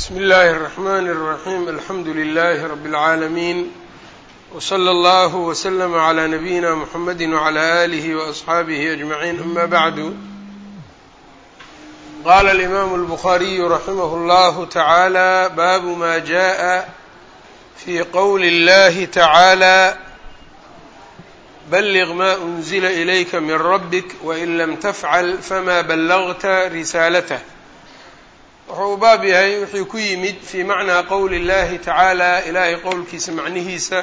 bsmi اllahi الرحmn الرaحيم alxamdu لlh رb العaalمين وslى اllه وslm عlى نbyina mحamedi وعlى آlih وأصxaabih أجمعين ama bعd qala الإmam الbخariي raximh اllah taعalى bab ma jaءa fي qowli اllahi taعaalى bلغ ma أنزla إlyka min rabk وin lam tfcl fma blغta risaalth wuxuu u baab yahay wuxuu ku yimid fii macnaa qowli اllahi tacaala ilaahay qowlkiisa macnihiisa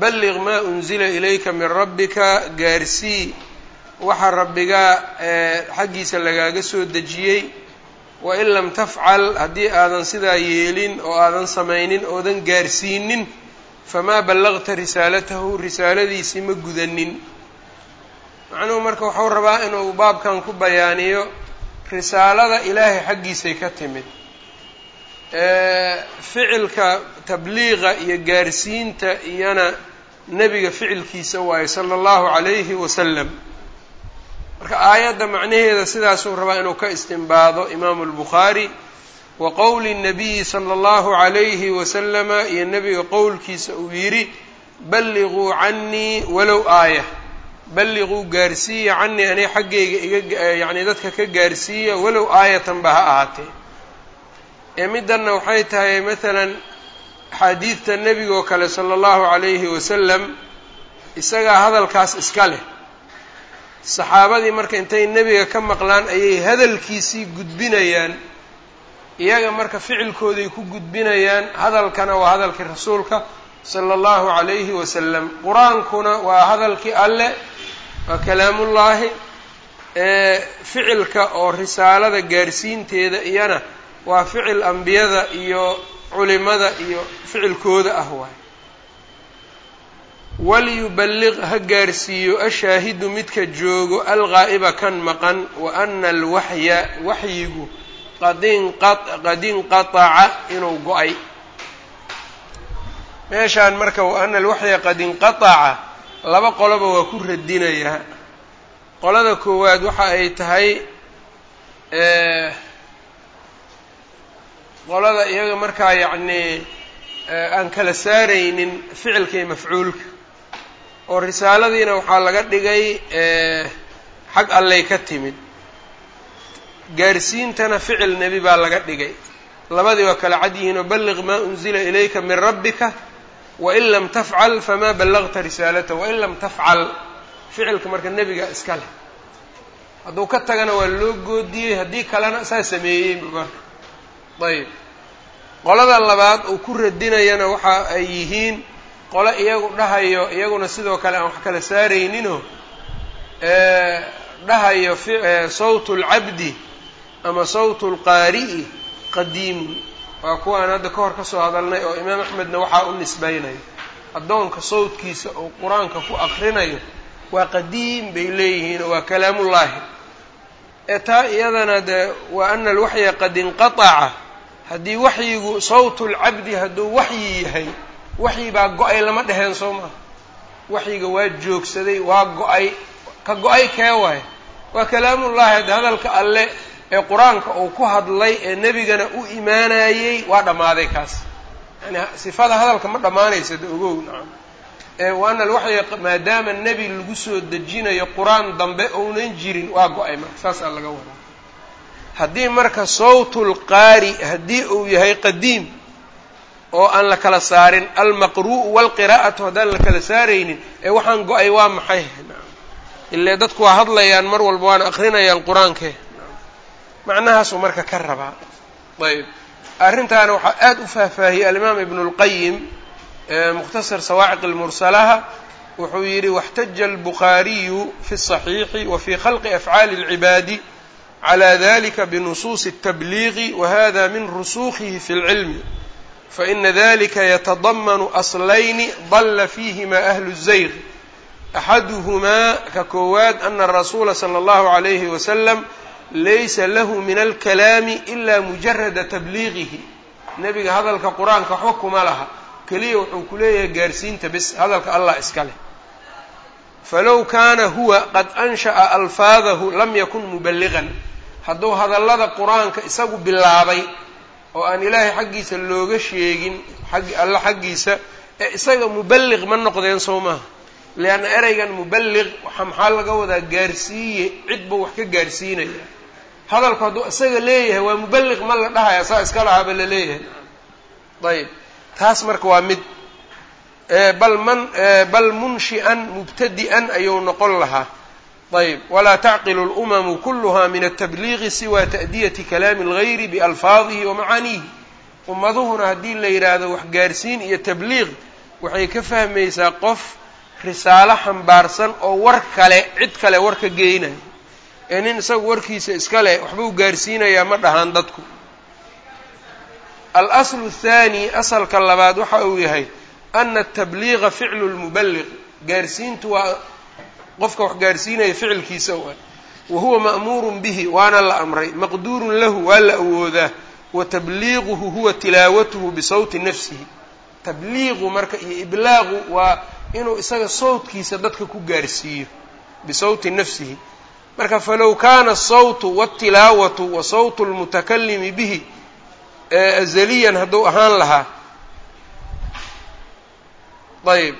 balliq maa unzila ilayka min rabbika gaarsii waxa rabbigaa xaggiisa lagaaga soo dejiyey. Wain lam tafcal haddii aadan sidaa yeelin oo aadan samaynin oodan gaarsiinin famaa ballaqta risaalatahu risaaladiisii ma gudanin macnuhu marka wuxuu rabaa inuu baabkan ku bayaaniyo risaalada ilaahay xaggiisay ka timid ficilka tabliiqa iyo gaarsiinta iyana nebiga ficilkiisa waaye sala allahu calayhi wasalam marka aayadda macnaheeda sidaasuu rabaa inuu ka istimbaado imaamu albukhaari wa qowli nabiyi sala allahu calayhi wasalama iyo nebiga qowlkiisa uu yidhi balliquu cannii walow aaya balliquu gaarsiiya canii anay xaggayga iga yacni dadka ka gaarsiiya walow aayatan ba ha ahaatee. Ee middanna waxay tahay maalan axaadiidta nebigaoo kale sala allahu calayhi wasalam isagaa hadalkaas iska leh. Saxaabadii marka intay nebiga ka maqlaan ayay hadalkiisii gudbinayaan. Iyaga marka ficilkooday ku gudbinayaan hadalkana waa hadalkii rasuulka sala allahu calayhi wasalam qur'aankuna waa hadalkii alle waa kalaamullaahi ficilka oo risaalada gaarsiinteeda iyana waa ficil ambiyada iyo culimada iyo ficilkooda ah waay. Waliyuballiq ha gaarsiiyo ashaahidu midka joogo algaa'iba kan maqan wa ana alwaxya waxyigu qad inqataca inuu go'ay. Meeshaan marka wa ana alwaxya qad inqataca laba qoloba waa ku radinayaa qolada koowaad waxa ay tahay qolada iyaga markaa yacnii aan kala saaraynin ficilka iyo mafcuulka. Oo risaaladiina waxaa laga dhigay xag allay ka timid. Gaarsiintana ficil nebi baa laga dhigay. Labadii waa kala cad yihiin oo balliq maa unzila ilayka min rabbika wain lam tafcal famaa ballagta risaalata wain lam tafcal ficilka marka nebiga iska leh hadduu ka tagana waa loo goodiyey haddii kalena saa sameeyey marka ayb qolada labaad uu ku radinayana waxa ay yihiin qole iyagu dhahayo iyaguna sidoo kale aan wax kala saarayninoo dhahayo sawtu اlcabdi ama sawtu اlqaari'i qadiimun waa kuwa aan hadda ka hor ka soo hadalnay oo imaam axmedna waxaa u nisbaynayo addoonka sawdkiisa oo qur'aanka ku akrinayo waa qadiim bay leeyihiin oo waa kalaamullaahi. Ee taa iyadana dee wa ana alwaxya qad inqataca. Haddii waxyigu sawtulcabdi hadduu waxyi yahay waxyi baa go'ay lama dheheen soo maha waxyiga waa joogsaday waa go'ay ka go'ay kee waay waa kalaamullaahi hadde hadalka alle ee qur'aanka uu ku hadlay ee nebigana u imaanayey waa dhammaaday kaas. Yani sifada hadalka ma dhammaanaysa da ogow nacam. Wa ana alwaxya maadaama nebi lagu soo dejinayo qur'aan dambe ounan jirin waa go'ay marka saasaa laga wadaa haddii marka sawtulqaari haddii uu yahay qadiim oo aan la kala saarin almaqru'u waalqiraa'atu haddaan la kala saaraynin ee waxaan go'ay waa maxay ile dadku waa hadlayaan mar walba waana akrinayaan qur'aanke macnahaasuu marka ka rabaa ayb arrintaana waxaa aada u faahfaahiyey alimaam ibnu اlqayim mukhtasar sawaaciq اlmursalaha wuxuu yidhi واxtaja albukhaariyu fi الصaxiixi wa fi khalqi afcaali اlcibaadi clى dalika bnusuusi الtabliiqi wahada min rusuukihi fi اlcilmi faina dalika yatadamanu aslayni dala fihima ahlu الzayg axaduhumaa ka koowaad ana rasuula slى اllahu عalayhi wasalam laysa lahu min alkalaami ila mujarada tabliiqihi nebiga hadalka qur'aanka waxba laha. Keliya wuxuu ku leeyahay gaarsiinta bis hadalka allah iska leh. Falow kaana huwa qad ansha'a alfaadahu lam yakun muballiqan hadduu hadallada qur'aanka isagu bilaabay oo aan ilaahay xaggiisa looga sheegin alla xaggiisa ee isaga muballiq ma noqdeen soo maaha. Leanna ereygan muballiq waxa maxaa laga wadaa gaarsiiye? Cid buu wax ka gaarsiinaya hadalku hadduu isaga leeyahay waa muballiq ma la dhahaya saa iska lahaaba la leeyahay. Ayb taas marka waa mid bal man bal munshi'an mubtadi'an ayuu noqon lahaa. Ayb walaa tacqilu اlumamu kuluha min atabliiqi siwa ta'diyati kalaami اlgayri bialfaadihi wa macaaniihi ummaduhuna haddii la yidhaahdo wax gaarsiin iyo tabliiq waxay ka fahmaysaa qof risaalo xambaarsan oo war kale cid kale war ka geynayo ee nin isagu warkiisa iska leh waxbuu gaarsiinayaa ma dhahaan dadku. Alaslu athaani asalka labaad waxa uu yahay ana atabliiqa ficlu lmuballiq gaarsiintu waa qofka wax gaarsiinaya ficilkiisa wa wa huwa ma'muurun bihi waana la amray maqduurun lahu waa la awoodaa. Wa tabliiquhu huwa tilaawatuhu bisawti nafsihi. Tabliiqu marka iyo iblaaqu waa inuu isaga sawtkiisa dadka ku gaarsiiyo bisawti nafsihi marka falow kaana asawtu wاtilaawatu wa sawtu lmutakalimi bihi azaliyan hadduu ahaan lahaa. Ayb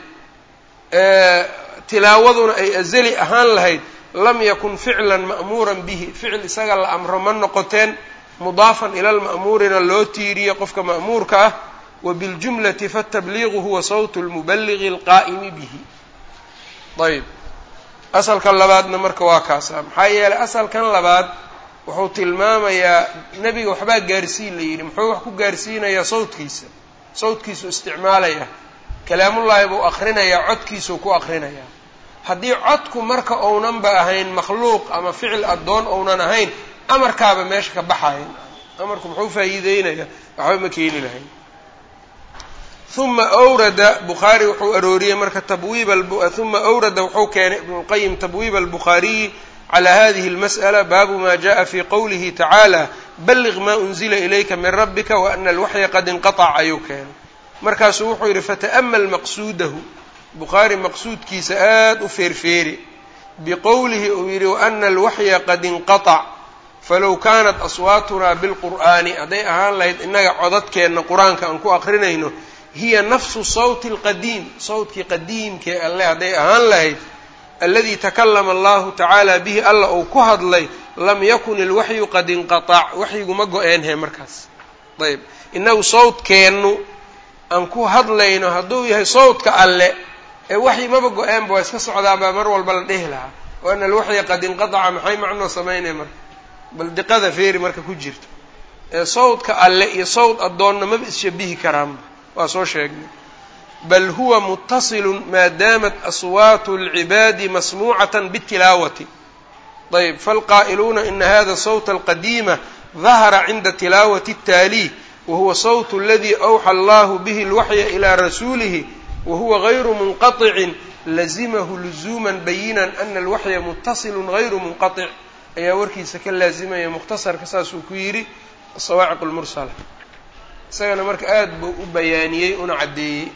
tilaawaduna ay azali ahaan lahayd lam yakun ficlan ma'muuran bihi. Ficil isaga la amro ma noqoteen mudaafan ila lma'muurina loo tiiriyo qofka ma'muurka ah wa biاljumlati faatabliiqu huwa sawtu lmubaligi alqaa'imi bihi. Ayb asalka labaadna marka waa kaasa maxaa yeelay asalkan labaad wuxuu tilmaamayaa nebiga waxbaa gaarsiin la yidhi. Muxuu wax ku gaarsiinayaa sawtkiisa. Sawtkiisuu isticmaalaya. Kalaamullaahi buu akrinayaa codkiisuu ku akrinayaa haddii codku marka ownanba ahayn makhluuq ama ficil addoon ounan ahayn amarkaaba meesha ka baxayan amarku muxuu faa'iideynaya? Waxba ma keeni lahayn uma awrada bukhaari wuxuu arooriyey marka tabwiib uma awrada wuxuu keenay ibnulqayim tabwiib albukhaariyi calى hadihi اlmasأla baabu ma jaءa fi qowlihi tacaala balliq ma unzila ilayka min rabbika waana alwaxya qad inqaطc ayuu keenay markaasuu wuxuu yidhi fata'mal maqsuudahu bukhaari maqsuudkiisa aad u feerfeeri biqowlihi uu yidhi waana alwaxya qad inqaطc falow kaanat aswaatunaa bilqur'aani hadday ahaan lahayd innaga codadkeenna qur-aanka aan ku aqrinayno hiya nafsu sawti alqadiim sawtkii qadiimkee alle hadday ahaan lahayd aladii takalama allahu tacaala bihi alla uu ku hadlay lam yakun ilwaxyu qad inqatac waxyigu ma go-eenhe markaas. Ayb inagu sawdkeennu aan ku hadlayno hadduu yahay sawdka alle ee waxyi maba go-eenba waa iska socdaabaa mar walba la dhihi lahaa. Wa ana alwaxya qad inqataca maxay macnoo samaynaya marka? Bal diqada feeri marka ku jirto. Ee sawdka alle iyo sawd addoonna maba isshabihi karaanba waa soo sheegnay bal huwa mutasilun maa daamat aswaatu اlcibaadi masmuucata bاtilaawati ayb falqaa'iluuna ina hada sawta alqadiima dahara cinda tilaawati الtaaliih wahuwa sawt اladii awxa allahu bihi اlwaxya ilى rasuulihi wahuwa gayru munqaطicin lazimahu luzuuma bayinan ana alwaxya mutasilun gayru munqaطic ayaa warkiisa ka laazimaya mukhtasarka saasuu ku yidhi asawaaciq اlmursala isagana marka aad buu u bayaaniyey una caddeeyey.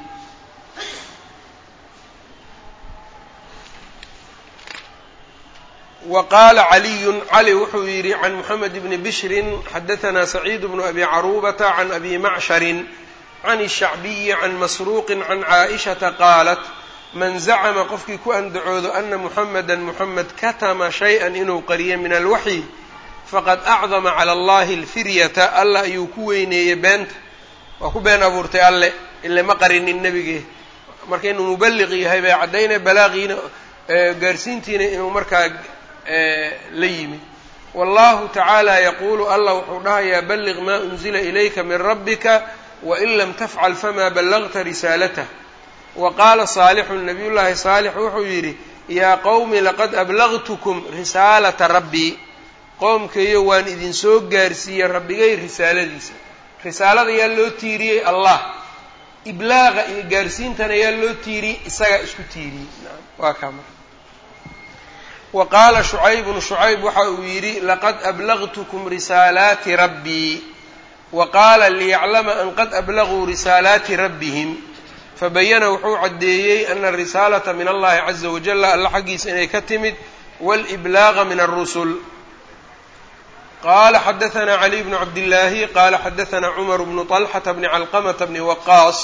Wa qaala caliyun cali wuxuu yidhi can moxamed bni bishrin xadahanaa saciid bnu abi caruubata can abi macsharin can الshacbiyi can masruuqin can caaishata qaalat man zacama qofkii ku andacoodo ana muxameda muxamed katama shay-an inuu qariyo min alwaxyi faqad acdama cala allahi alfiryata alla ayuu ku weyneeyey beenta. Waa ku been abuurtay alle ile ma qarinin nebigee marka inuu mubaliq yahay bay caddaynaya balaaqiina gaarsiintiina inuu markaa la yimid wallahu tacaala yaquulu allah wuxuu dhahayaa balliq maa unzila ilayka min rabbika wain lam tafcal famaa ballagta risaalatah wa qaala saalixun nabiy llaahi saalix wuxuu yidhi yaa qowmi laqad ablagtukum risaalata rabbii qoomkayo waan idin soo gaarsiiyey rabbigay risaaladiisa. Risaalada yaa loo tiiriyey allah. Iblaaqa iyo gaarsiintana yaa loo tiiriyey isagaa isku tiiriyey. Waa kaa wa qaala shucaybun shucayb waxa uu yidhi laqad ablagtukum risaalaati rabbii wa qaala liyaclama an qad ablaguu risaalaati rabbihim. Fabayana wuxuu caddeeyey ana arisaalata min allahi caza wajalla alla xaggiisa inay ka timid waliblaaqa min alrusul qala xadaثna caliي bnu cabdillaahi qala xadaثna cmar bnu طalxata bni calqmta bni waqaas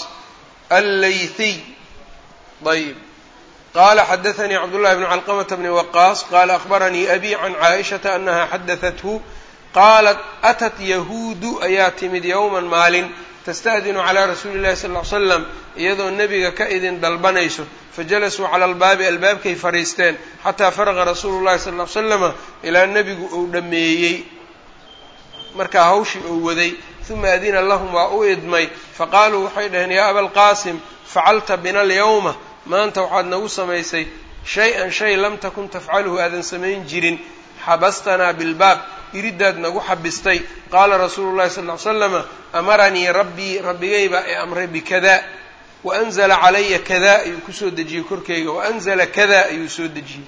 allayhiy ayb qala xadaثnii cabdullahi bn calqmta bni waqaas qala akhbaranii abi can caaئishaةa anaha xadaثathu qaalat atat yahuudu ayaa timid yowma maalin tasta'dinu calaa rasuuli llahi sal ly slam iyadoo nebiga ka idin dalbanayso fajalasuu cala albaabi albaabkay fadhiisteen xataa faraqa rasuulu llahi sal ly slama ilaa nebigu uu dhammeeyey markaa hawshii uu waday uma adina lahum waa u idmay. Faqaaluu waxay dhaheen yaa abalqaasim facalta bina alyawma maanta waxaad nagu samaysay shay-an shay lam takun tafcaluhu aadan samayn jirin. Xabastanaa bilbaab iridaad nagu xabistay. Qaala rasuulu llahi sal ly slama amaranii rabbii rabbigaybaa ee amray bikada. Waanzala calaya kada ayuu ku soo dejiyey korkeyga waanzala kada ayuu soo dejiyey.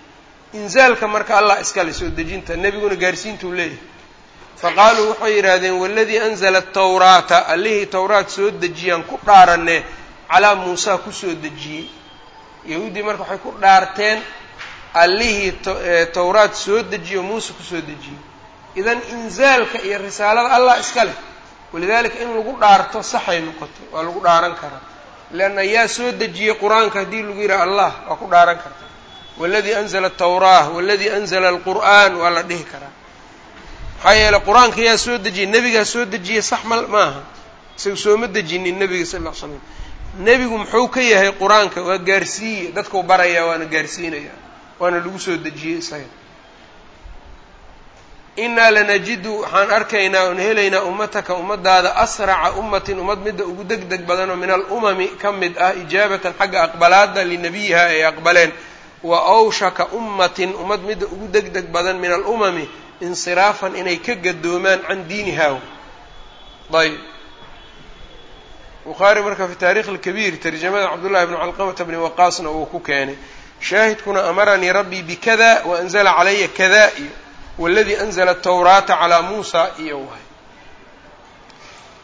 Inzaalka marka allah iskale soo dejinta nebiguna gaarsiintuu leeyahay faqaaluu waxay yidhaahdeen waladii anzala atawraata allihii towraat soo dejiyaan ku dhaaranne calaa muusaa ku soo dejiyey. Yahuuddii marka waxay ku dhaarteen allihii towraat soo dejiyo muuse ku soo dejiyey. Idan inzaalka iyo risaalada allah iska leh walidaalika in lagu dhaarto saxay noqoto waa lagu dhaaran karaa. Leanna yaa soo dejiyey qur'aanka haddii lagu yidhaha allah waa ku dhaaran kartaa waladii anzala atawraah waladii anzala alqur'aan waa la dhihi karaa maxaa yeeley qur'aanka yaa soo dejiyey nebigaa soo dejiyey sax ma maaha. Isaga sooma dejinin nebiga sal ll slam nebigu muxuu ka yahay qur'aanka waa gaarsiiye. Dadkau barayaa waana gaarsiinaya waana lagu soo dejiyey isaga. Innaa lanajidu waxaan arkaynaa oon helaynaa ummataka ummadaada asraca ummatin ummad midda ugu deg deg badanoo min alumami ka mid ah ijaabatan xagga aqbalaada linabiyiha ay aqbaleen. Wa awshaka ummatin ummad midda ugu deg deg badan min alumami insiraafan inay ka gadoomaan can diiniha ayb bukhaari marka fi taarikh alkabiir tarjamada cabdullahi bni calqamata bni waqaasna uu ku keenay shaahidkuna amaranii rabbii bikada waanzala calaya kada iyo wاladii anzla الtwraata calى muusa iyo waay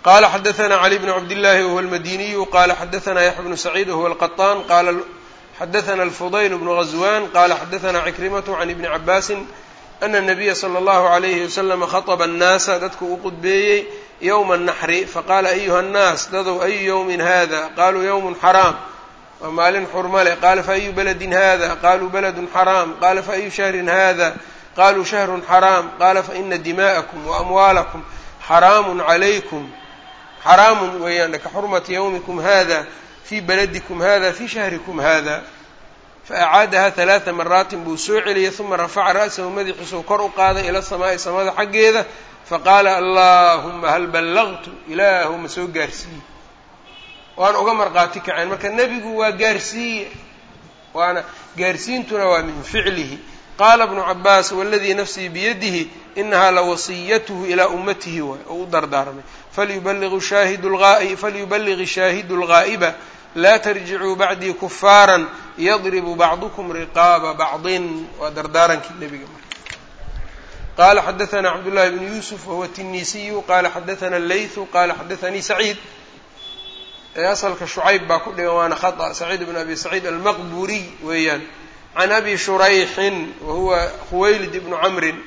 qala xadaثna cli bn cabdالlahi whuwa اlmadiniyu qala xadaثna yaxya bnu saciid whuwa اlqaطan qala xadaثna اlfudayl bnu غazwan qala xadaثna cikrimaة can ibni cabaasi ana nabiya sala allahu calayhi wasalama khaطba annaasa dadku uu qudbeeyey yowma naxri faqaala ayuha annaas dadow ayu yowmin hada qaluu yowmun xaraam waa maalin xurma leh qaala faayu beladin hada qaluu beladun xaraam qaala faayu shahrin hada qaluu shahrun xaraam qaala faina dimaa'akum waamwaalakum xaraamun calaykum xaraamun weeyaan ka xurmati yowmikum hada fii baladikum hada fii shahrikum hada faacaadaha halaaa maraatin buu soo celiyey uma rafaca ra'sahu madaxiisuu kor u qaaday ila samaa'i samada xaggeeda faqaala allahuma hal ballagtu ilaahu ma soo gaarsiiye waana uga marqaati kaceen marka nebigu waa gaarsiiye waana gaarsiintuna waa min ficlihi qaala bnu cabaas waladii nafsii biyadihi inahaa lawasiyatuhu ilaa ummatihi waay oo u dardaarmay falyubaliغi shaahidu اlgaa'iba laa tarjicuu bacdii kufaaran yadribu bacdukum riqaaba bacdin waa dardaarankii nebiga marka qala xadaثna cabdullahi bnu yuusuf wahuwa tinisiyu qala xadaثna leythu qala xadaثanii saciid asalka shucayb baa ku dhigan waana khaطأ saciid bn abi saciid almaqburiy weeyaan can abi shurayxin wahuwa khuwaylid ibnu camrin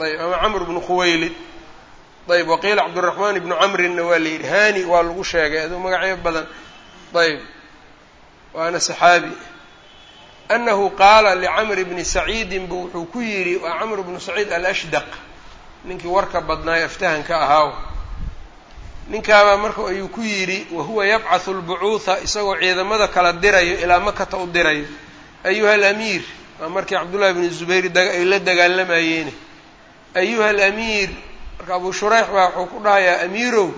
ayb ama camr bnu khuwaylid ayb waqiila cabduraxmaan ibnu camrinna waa la yidhi hani waa lagu sheegay aduu magacyo badan ayb waana saxaabi anahu qaala licamr bni saciidin bu wuxuu ku yidhi waa camr bnu saciid alashdaq ninkii warka badnaayo aftahanka ahaaw ninkaabaa marka ayuu ku yidhi wahuwa yabcathu lbucuuha isagoo ciidamada kala dirayo ilaa makata u dirayo ayuha alamiir waa markii cabdullahi bni zubayr ay la dagaalamayeen ayuha alamiir marka abu shurayx baa wuxuu ku dhahayaa amiirow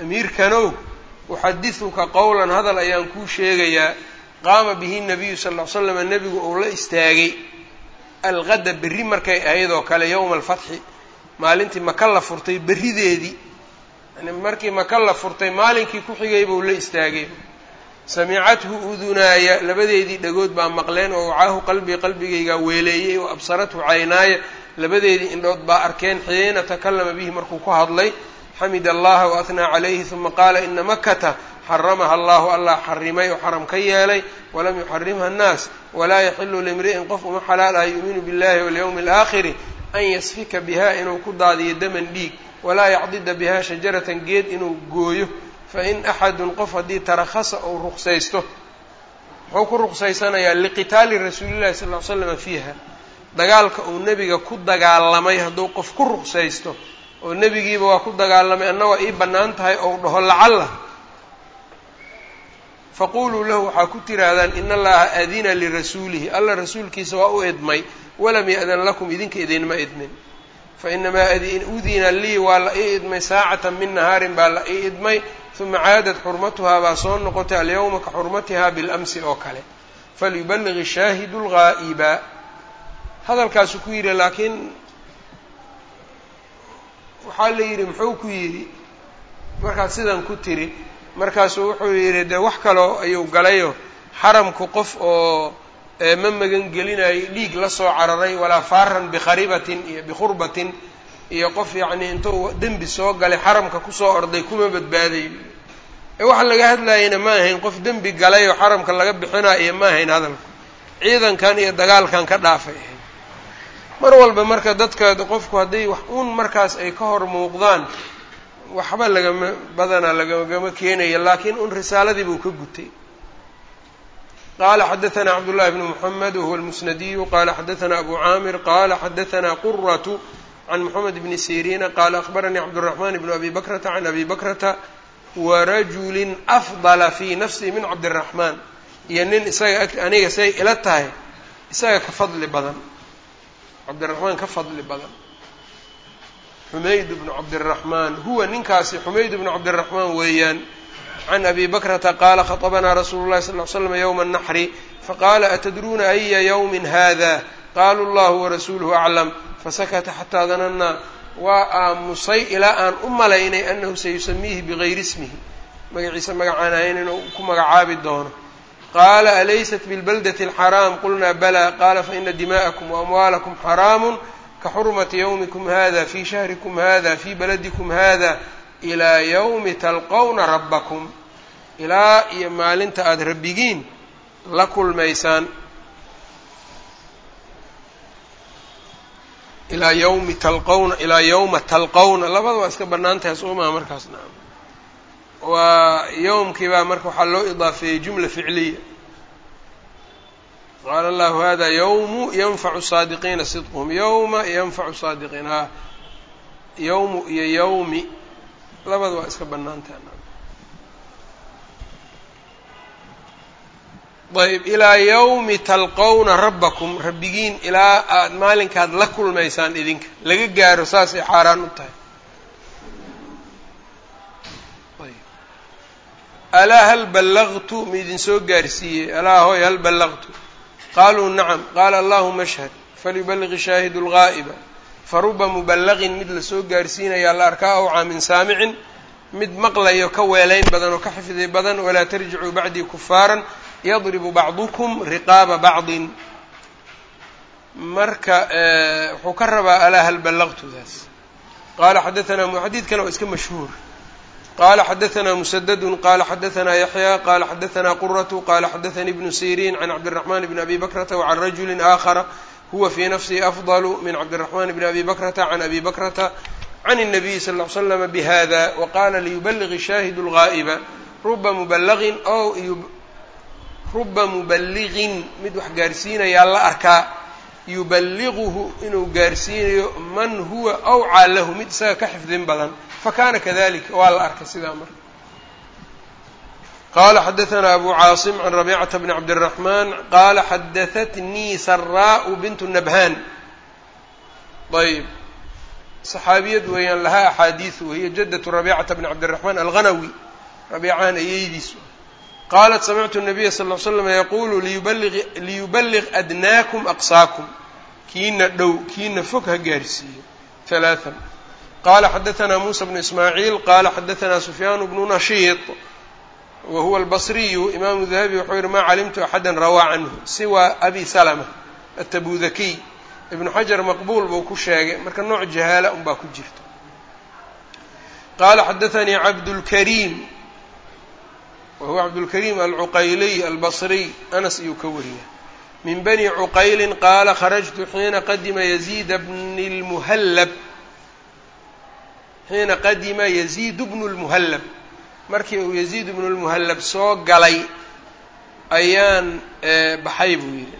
amiirkanow uxadiثuka qowlan hadal ayaan kuu sheegayaa qaama bihi nabiyu sal ll slam nebigu uu la istaagay alqada berri markay ahayd oo kale yowma alfatxi. Maalintii maka la furtay berrideedii. Yani markii maka la furtay maalinkii ku xigay buu la istaagay. Samicathu udunaaya labadeedii dhagood baa maqleen oo wacaahu qalbii qalbigaygaa weeleeyey oo absarathu caynaaya. Labadeedii indhood baa arkeen xiina takallama bihi markuu ku hadlay xamid allaha waathnaa calayhi uma qaala ina makata xaramaha allahu allah xarimay oo xaram ka yeelay walam yuxarimha annaas walaa yaxilu limri'in qof uma xalaal ah yu'minu billahi walyawmi alaakhiri an yasfika bihaa inuu ku daadiyo daman dhiig walaa yacdida bihaa shajaratan geed inuu gooyo fain axadun qof haddii tarakhasa ou ruqsaysto muxuu ku ruqsaysanayaa liqitaali rasuulillahi sal ll ly slama fiiha dagaalka uu nebiga ku dagaalamay hadduu qof ku ruqsaysto oo nebigiiba waa ku dagaalamay anna ii bannaan tahay ou dhaho lacalla faquluu lahu waxaa ku tiraahdaan in allaha adina lirasuulihi. Alla rasuulkiisa waa u idmay walam ya-dan lakum idinka idinma idmin fainamaa udina lii waa la ii idmay saacatan min nahaarin baa la ii idmay uma caadad xurmatuhaa baa soo noqotay alyawma ka xurmatihaa bilamsi oo kale. Falyuballig shaahidu lgaa'iba hadalkaasu ku yidhi laakiin waxaa la yidhi muxuu ku yidhi? Markaad sidan ku tiri markaasuu wuxuu yidhi dee wax kaloo ayuu galayo? Xaramku qof oo ma magan gelinayo dhiig la soo cararay walaa faaran bikharibatin iyo bikhurbatin iyo qof yacnii intuu dembi soo galay xaramka ku soo orday kuma badbaadayo ee waxa laga hadlayana ma ahayn qof dembi galay oo xaramka laga bixinayo iyo ma ahayn hadalku. Ciidankan iyo dagaalkan ka dhaafay. Ahayd mar walba marka dadka qofku hadday wax uun markaas ay ka hor muuqdaan waxba lagama badanaa lagama keenaya laakiin un risaaladii buu ka gutay qala xadaثna cabdالlahi bn mحamed whuwa اlmusnadiyu qala xadaثna abu camir qala xadaثna quraة can mxamed bni sirina qala akhbaranii cabdالرaحman bn abi bakrata can abi bakrata warajuli afdala fi nafsihi min cabdالرaحman iyo nin isaga aniga say ila tahay isaga ka fadli badan cabdiraحmaan ka fadli badan xumayd bnu cabdالرaحmaan huwa ninkaasi xumayd bnu cabdالرaحmaan weeyaan can abi bakrata qaala khaطbanaa rasuulu lahi sal ly slam ywma الnaxri faqaala atadruuna aya ywmi hada qaluu llahu warasuuluhu aclam fasakata xataa danannaa waa aamusay ilaa aan u malaynay anahu sayusamiihi bigayri ismihi magaciisa magacaan ahayn inuu ku magacaabi doono qaala alaysat bilbaldati اlxaraam qulnaa bala qaala faina dima'akum waamwaalakum xaraamu kaxurmati ywmikum hada fi shahrikum hada fi baladikum hada ilaa yawmi talqowna rabbakum ilaa iyo maalinta aada rabbigiin la kulmaysaan ilaa yawmi talqowna ilaa yawma talqowna labada waa iska bannaan tahay soomaa markaas naam waa yowmkii baa marka waxaa loo idaafeeyey jumla ficliya qaala allahu hada yawmu yanfacu saadiqiina sidquhum yawma yanfacu saadiqiin ha yawmu iyo yawmi labada waa iska bannaantaha ayb ilaa yawmi talqowna rabbakum rabbigiin ilaa aad maalinkaad la kulmaysaan idinka laga gaaro saasay xaaraan u tahay alaa hal ballagtu ma soo gaarsiiyey alaa hoy hal ballagtu qaaluu nacam qaala allahuma ashhad falyuballiqi shaahidu lgaa'iba faruba muballaqin mid la soo gaarsiinayaa la arkaa awcaa min saamicin mid maqlayo ka weelayn badan oo ka xifdi badan walaa tarjicuu bacdii kufaaran yadribu bacdukum riqaaba bacdin marka wuxuu ka rabaa alaa hal ballaqtudaas qaala xadaanaa xadiidkana waa iska mashhuur qala xadaanaa musadadu qala xadaanaa yaxya qala xadaanaa quratu qala xadaanii ibnu sirin can cabdiraxman bni abi bakrata wacan rajuli aakhara huwa fii nafsihi afdalu min cabdiraxman bni abi bakrata can abi bakrata can الnabiyi sal ll slama bihada waqala liyubaliغi shaahidu اlgaa'iba ruba mubalagin o ruba muballigin mid wax gaarsiinayaa la arkaa yubaliguhu inuu gaarsiinayo man huwa awcaa lahu mid isaga ka xifdin badan fakana kadalika waa la arkay sidaa marka qala xadaثna abu caasim can rabicata bni cabdالraحman qala xadaثatnii saraء bint nabhan ayb saxaabiyad weeyaan lahaa axaadiiث wahiya jadaة rabicata bni cabdالraحman alghanawi rabiicaan ayeydiisu qaalat samictu الnabiya sal ll slam yaqulu liyubaliq adnaakum aqsaakum kiina dhow kiina fog ha gaarsiiyo ثalaaثan qala xadaثna musa bnu ismaaciil qala xadaثna sufyaan bnu nashiiط wa huwa albasriyu imaamu dahabi wuxuu yihi ma calimtu axada rawaa canhu siwa abi salma atabudakiy ibnu xajar maqbuul buu ku sheegay marka nooc jahaala un baa ku jirta qala xadaثanii cabdulkariim wa huwa cabdulkariim alcuqayliy albasriy anas iyuu ka wariya min bani cuqayli qaala kharajtu xiina qadima yaziida bni lmuhallab xiina qadima yaziid bnu lmuhallab markii uu yaziid bnu lmuhallab soo galay ayaan baxay buu yidhi.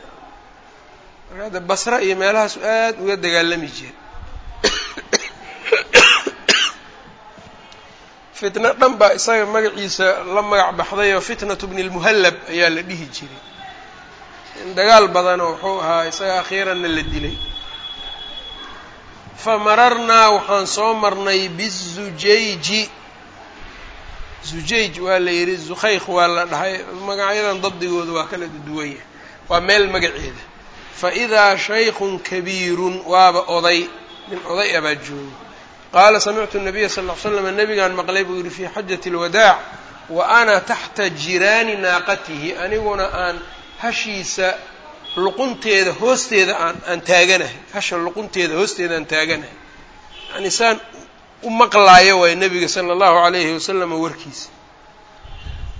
Marka hadda basra iyo meelahaasu aad uga dagaalami jira fitno dhan baa isaga magaciisa la magac baxday oo fitnatu bni lmuhallab ayaa la dhihi jiray. Dagaal badanoo wuxuu ahaa isaga akhiiranna la dilay fa mararnaa waxaan soo marnay bizujayji zujayj waa la yidhi zukhayk waa la dhahay magacyadan dabdigooda waa kala duwan yahay waa meel magaceeda. Fa idaa shaykun kabiirun waaba oday nin oday abaa jooga. Qaala samictu nabiya sal ll slam nabigaan maqlay buu yidhi fii xajati alwadaac wa ana taxta jiraani naaqatihi aniguna aan hashiisa luqunteeda hoosteeda aan aan taaganahay. Hasha luqunteeda hoosteeda aan taaganahay. Yani saan u maqlaayo waay nebiga sala allahu calayhi wasalam warkiisa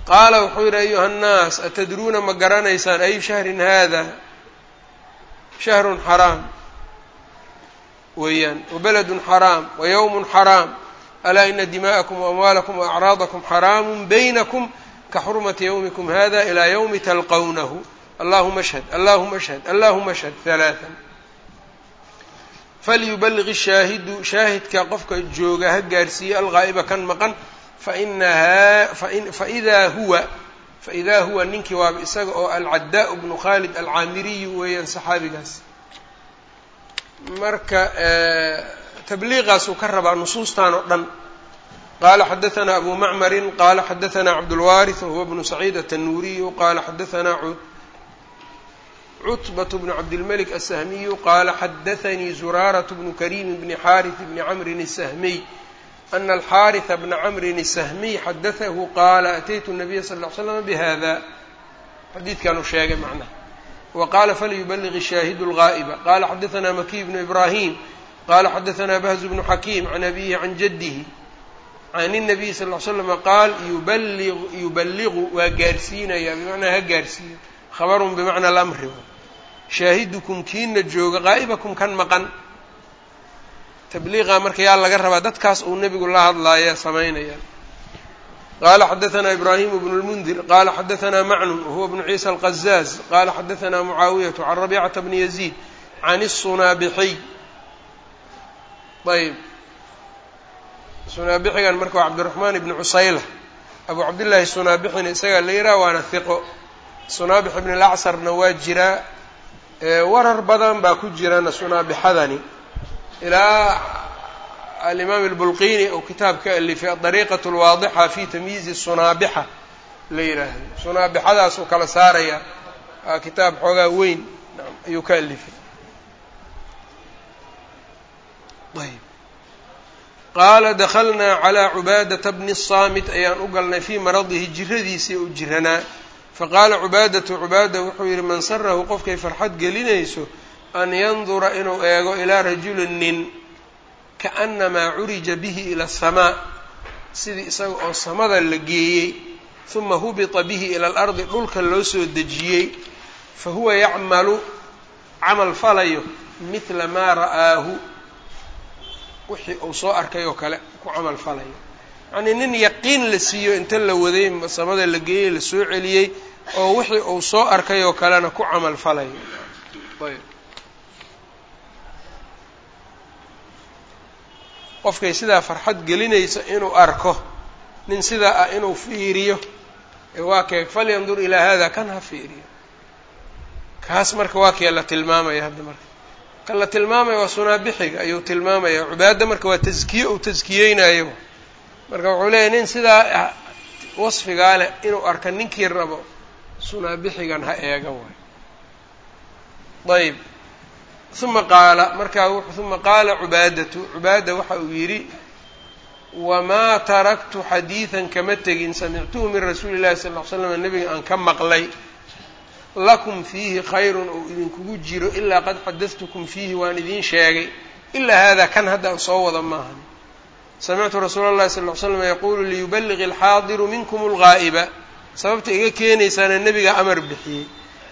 qaala wuxuu yidhi ayuha nnaas atadruuna ma garanaysaan ayu shahrin hada shahrun xaraam weeyaan. Wabeladun xaraam wayowmun xaraam. Alaa ina dima'akum waamwaalakum waacraadakum xaraamun baynakum ka xurmati yowmikum hada ilaa yowmi talqawnahu allahuma ashhad allahuma ashhad allahuma ashhad halaaan falyuballigi shaahidu shaahidka qofka jooga ha gaarsiiyo alghaa'iba kan maqan fainahaa faidaa huwa faidaa huwa ninkii waaba isaga oo alcaddaau bnu khaalid alcaamiriyu weeyaan saxaabigaas. Marka eh, tabliiqaasuu ka rabaa nusuustan oo dhan. Qala xadaanaa abu macmarin qala xadaanaa cabdulwaariث wahuwa bnu saciid atanuuriyu qala xadaanaa cutbaة bn cabdilmlik الsahmiyu qala xadaثanii zuraaraة bnu karim bni xariث bni camrin الsahmiy ana alxariثa bna camrin الsahmiy xadaثahu qala ataytu الnabiya sal ly slm bhada xadiidkanuu sheegay macnaha wqala falyubaliq الshaahidu اlgaaئba qala xadaثna makiy bnu ibrahim qala xadaثna bahz bnu xakim can abihi can jadihi can الnabiy sal ly slm qaal yubaligu waa gaarsiinaya bimacnaa ha gaarsiiyo khabarun bimacna alamri shaahidukum kiina jooga qaa'ibakum kan maqan tabliiqa marka yaa laga rabaa dadkaas uu nebigu la hadlaaya samaynaya qala xadaثna ibrahim bn اlmundir qala xadaثna macnun wahuwa bnu ciisa alqazaaz qala xadaثna mucaawiyaة can rabicata bni yaziid can الsunaabixiy ayb sunaabixigan marka waa cabdiraxmaan ibni cusayla abu cabdillaahi sunaabixina isagaa la yidhaha waana hiqo sunaabix ibn lacsarna waa jiraa warar badan baa ku jirana sunaabixadani ilaa alimaam albulqini ou kitaab ka alifay adariiqat alwaadixa fi tamyiizi sunaabixa la yidhaahdo sunaabixadaasuu kala saaraya kitaab xoogaa weyn ayuu ka alifay. Ayb qaala dakhalnaa calaa cubaadata bni saamit ayaan u galnay fii maradihi jiradiisii u jiranaa faqaala cubaadatu cubaada wuxuu yidhi man sarahu qofkay farxad gelinayso an yandura inuu eego ilaa rajulin nin kaannamaa curija bihi ila asamaa sidii isaga oo samada la geeyey huma hubita bihi ila alardi dhulka loo soo dejiyey. Fa huwa yacmalu camal falayo midla maa ra'aahu. Wixii uu soo arkay oo kale ku camal falayo. Yacnii nin yaqiin la siiyo inta la waday samada la geeyey la soo celiyey oo wixii uu soo arkay oo kalena ku camal falayo qofkay sidaa farxad gelinaysa inuu arko nin sidaa ah inuu fiiriyo waa kee falyandur ilaa hada kan ha fiiriyo. Kaas marka waa kee la tilmaamaya hadda marka. Kan la tilmaamaya waa sunaabixiga ayuu tilmaamaya. Cubaada marka waa taskiye uu taskiyeynayo marka wuxuu leeyahy nin sidaa wasfigaa leh inuu arka ninkii rabo sunaabixigan ha eega waay ayb uma qaala markaa uma qaala cubaadatu cubaada waxa uu yidhi wamaa taraktu xadiidan kama tegin samictuhu min rasuuli llahi sal ly slam nabiga aan ka maqlay. Lakum fiihi khayrun ou idinkugu jiro ilaa qad xadadtukum fiihi waan idiin sheegay. Ilaa hada kan haddaan soo wada maahan. Samictu rasuula اllahi sal ly slam yaquulu liyubaliq alxaadiru minkum اlgaa'iba sababta iga keenaysaana nebiga amar bixiyey.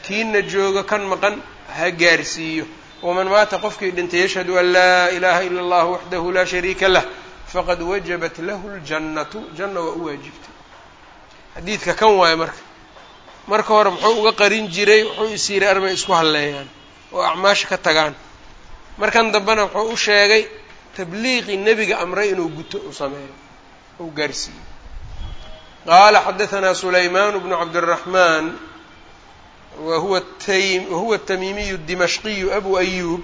Kiina jooga kan maqan ha gaarsiiyo. Waman maata qofkii dhintay yashhadu an laa ilaaha ila allah waxdahu laa shariika lah faqad wajabat lahu ljannatu janna waa u waajibtay. Xadiidka kan waayo marka marka hore muxuu uga qarin jiray wuxuu is yidhi armay isku halleeyaan oo acmaasha ka tagaan. Markan dambena wuxuu u sheegay tabliiqii nebiga amray inuu guto u sameeyo ou gaarsiiyo qaala xadahanaa sulaymaan bnu cabdiraxmaan wahuwa taym wahuwa atamiimiyu dimashqiyu abu ayuub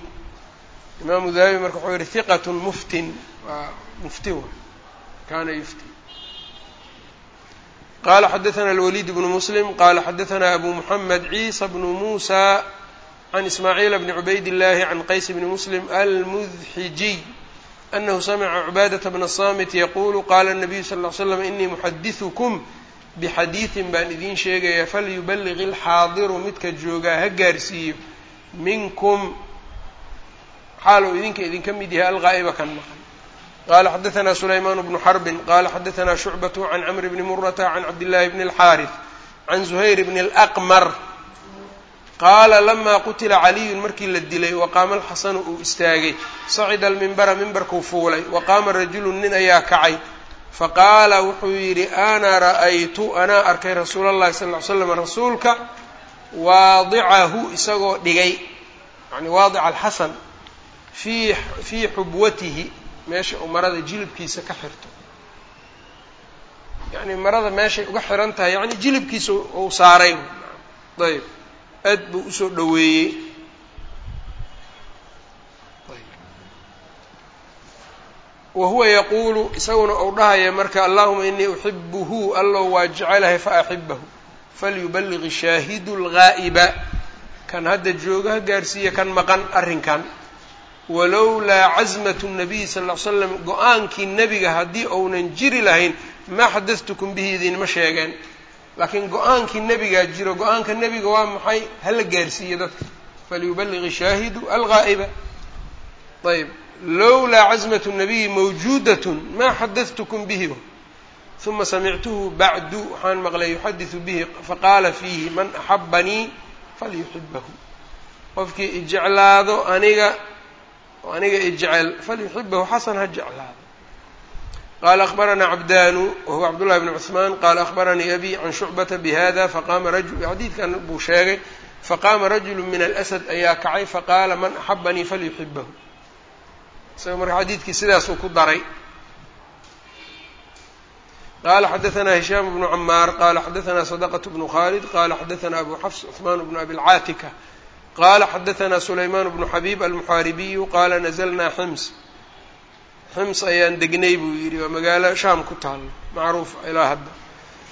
imaamu dahabi marka wuxuu yihi hiqat muftin waa mufti wa kaana yufti qala xadaثna الwlيd بن msلm qala xadaثna abu mحamed عيsى بن muسى عن ismاعيل بن عubayd الlahi عن qays بn mسلم almdxijiy أنه samca cbaadaة بن الصاmت yqulu qala النabiyu sl اه sلم inii muxadiثkm bxadiiثin baan idiin sheegaya falyubلغ الxaadiru midka joogaa ha gaarsiiyo minkum xaal uu idinka idinka mid yahay alqaa'iba kan maqan qala xadaثna sulayman bnu xarbin qala xadaثna shucbaة can cmr bni murata can cabdالlahi bn الxaariث can zuhayr bn اlأqmr qaala lama qutila caliyun markii la dilay waqaama alxasanu uu istaagay. Sacida almimbara mimbarkuu fuulay. Waqaama rajulu nin ayaa kacay. Faqaala wuxuu yidhi ana ra'aytu anaa arkay rasuula اllahi sal ly slam rasuulka waadicahu isagoo dhigay. Yani waadica alxasan fii fii xubwatihi meesha uu marada jilibkiisa ka xirto. Yacni marada meeshay uga xiran tahay yacni jilibkiisa uu saaray. Ayb aad buu u soo dhoweeyey. Wa huwa yaquulu isaguna uu dhahaya marka allahuma inii uxibuhu allow waa jecelahay fa axibahu falyubaliq shaahidu lgaa'iba kan hadda jooga ha gaarsiiya kan maqan arrinkan. Walowlaa casmatu nabiyi sal ly slam go'aankii nebiga haddii ounan jiri lahayn maa xadadtukum bihi idinma sheegeen laakiin go'aankii nebigaa jiro go'aanka nebiga waa maxay? Hala gaarsiiyo dadka. Falyubaliq shaahidu algaa'iba ayb lowlaa casmatu nabiyi mawjuudatun maa xadadtukum bihi. Uma samictuhu bacdu waxaan maqlay yuxadisu bihi faqaala fiihi man axabanii falyuxibahu qofkii ijeclaado aniga aniga ijecel falyuxibahu xasan ha jeclaado qala akhbarana cabdaanu wahuwa cabdullahi bnu cusmaan qaala akhbaranii abi can shucbata bihada faqaama rajul xadiidkan buu sheegay faqaama rajulu min alasad ayaa kacay faqaala man axabanii falyuxibahu isaga marka xadiidkii sidaasuu ku daray qala xadaanaa hishaam bnu camaar qala xadaanaa sadaqat bnu khaalid qala xadaanaa abu xafs cثmaan bnu abilcaatika qala xadaanaa sulaymaan bnu xabiib almuxaaribiyu qala nazlnaa xims xims ayaan degnay buu yidhi waa magaalo shaam ku taalo macruuf ilaa hadda.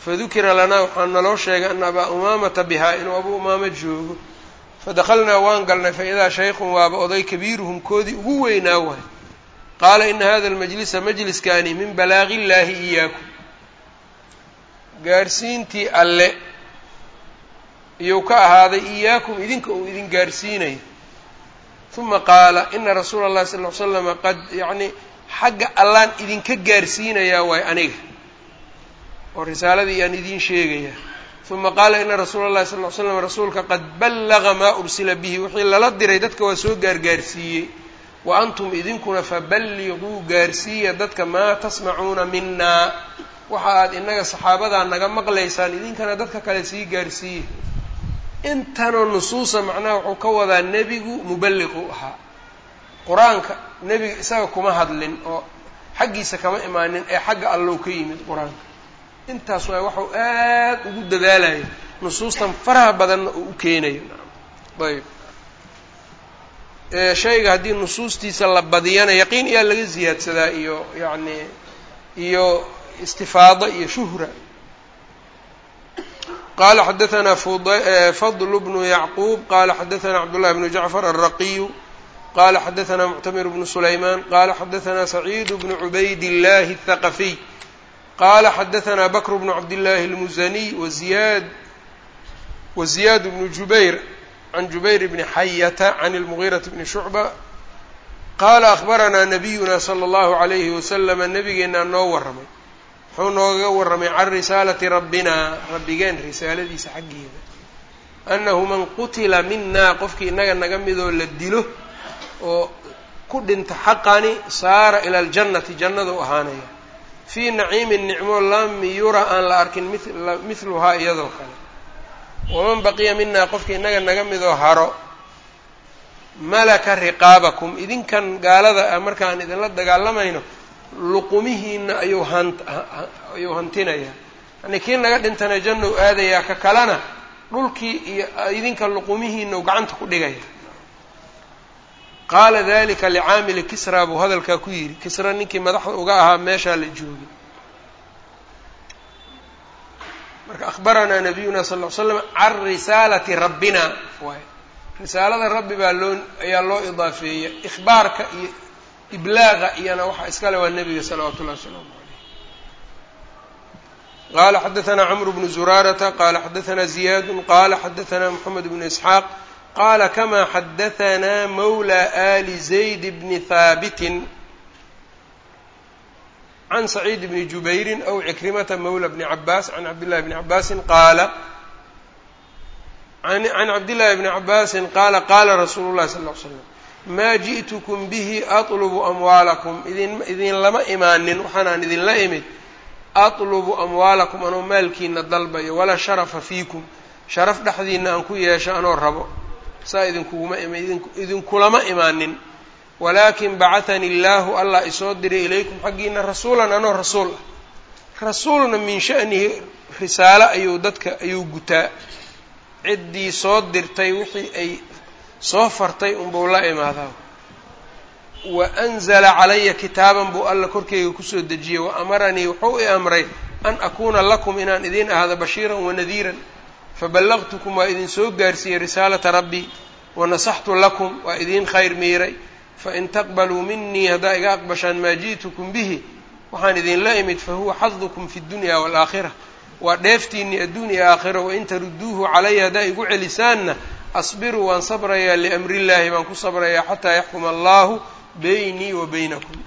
Fadukira lanaa waxaa naloo sheegay ana abaa umaamata bihaa inuu abuu umaama joogo. Fadakalnaa waan galnay faidaa shaykhun waaba oday kabiiruhum koodii ugu weynaa waay. Qaala ina hada almajlisa majliskani min balaaqi illaahi iyaakum gaarsiintii alle iyuu ka ahaaday iyaakum idinka uu idin gaarsiinayo uma qaala ina rasuula اllahi sal ly slama qad yani xagga allaan idinka gaarsiinayaa waay aniga. Oo risaaladii aan idiin sheegayaa. Uma qaala ina rasuula اllahi sal ly slam rasuulka qad ballaga maa ursila bihi wixii lala diray dadka waa soo gaargaarsiiyey. Wa antum idinkuna faballiguu gaarsiiya dadka maa tasmacuuna minaa waxa aad inaga saxaabadaa naga maqlaysaan idinkana dadka kale sii gaarsiiya intanoo nusuusa macnaha wuxuu ka wadaa nebigu muballiqu ahaa qur'aanka nebiga isaga kuma hadlin oo xaggiisa kama imaanin ee xagga allow ka yimid qur'aanka. Intaas waay waxau aad ugu dadaalayo nusuustan faraha badanna uu u keenayo. Ayb shayga haddii nusuustiisa la badiyana yaqiin iyaa laga ziyaadsadaa iyo yacni iyo istifaado iyo shuhra. Qala xadaثna fadl bnu yacquub qala xadaثna cabdullahi bnu jacfar alraqiyu qala xadaثna muctamir bnu sulayman qala xadaثna saciid bnu cubayd اllahi الthaqafiy qala xadaثna bakr bnu cabdillahi اlmuzaniy wziyad wزiyaad bnu jubayr can jubayr bni xayata can اlmugiiraةi bni shucba qala akhbarana nabiyuna slى اllahu عalayhi waslama nabigeenaa noo waramay wuxuu nooga warramay can risaalati rabbina rabbigeen risaaladiisa xaggeeda annahu man qutila minaa qofkii innaga naga midoo la dilo oo ku dhinta xaqani saara ila aljannati jannadu ahaanaya. Fii naciimin nicmo lam yura aan la arkin mithluhaa iyadoo kale. Waman baqiya minaa qofkii innaga naga midoo haro malaka riqaabakum. Idinkan gaalada ah markaan idinla dagaalamayno luqumihiina ayuu ayuu hantinayaa. Yani kii naga dhintana jannou aadayaa ka kalena dhulkii iyo idinka luqumihiina u gacanta ku dhigaya qaala dalika licaamili kisra buu hadalkaa ku yidhi. Kisra ninkii madaxda uga ahaa meeshaa la joogay. Marka ahbaranaa nabiyuna sal ll slam can risaalati rabbina. Waay risaalada rabbi baa loo ayaa loo idaafeeya. Ikhbaarka iyo iblaaqa iyana waxaa iskale waa nebiga salawaatu ullahi wasalaamu alayh qala xadaanaa cmr bnu zuraarata qala xadaanaa ziyadu qala xadaanaa moxamed bnu isxaaq qala kama xadaثna mawla ali zayd bni haabitin can saciid bni jubayri aw cikrimata mawla bni cabaas can cabdillahi bni cabaasin qaala can cabdillahi bni cabaasin qaala qaala rasuulu llahi sal l slam maa ji'tukum bihi atlubu amwaalakum idin idinlama imaanin waxaanaan idinla imid atlubu amwaalakum anoo maalkiina dalbayo walaa sharafa fiikum sharaf dhexdiina aan ku yeesho anoo rabo saa idinkuguma idinkulama imaanin. Walaakin bacatani illaahu allah isoo diray ilaykum xaggiina rasuulan anoo rasuul. Ah rasuulna min sha'nihi risaalo ayuu dadka ayuu gutaa. Ciddii soo dirtay wixii ay soo fartay unbuu la imaadaa. Wa anzala calaya kitaaban buu alla korkeyga ku soo dejiyey. Wa amaranii wuxuu i amray an akuuna lakum inaan idiin ahaado bashiiran wanadiiran faballaqtukum waa idin soo gaarsiiyey risaalata rabbii wanasaxtu lakum waa idiin khayr miiray. Fain taqbaluu minii haddaa iga aqbashaan maa ji'tukum bihi waxaan idinla imid fahuwa xadukum fi dunya waalaakhira waa dheeftiinii adduun iyo aakhira wain taruduuhu calaya haddaa igu celisaanna asbiruu waan sabrayaa liamri illaahi baan ku sabrayaa xataa yaxkuma allahu beynii wa beynakum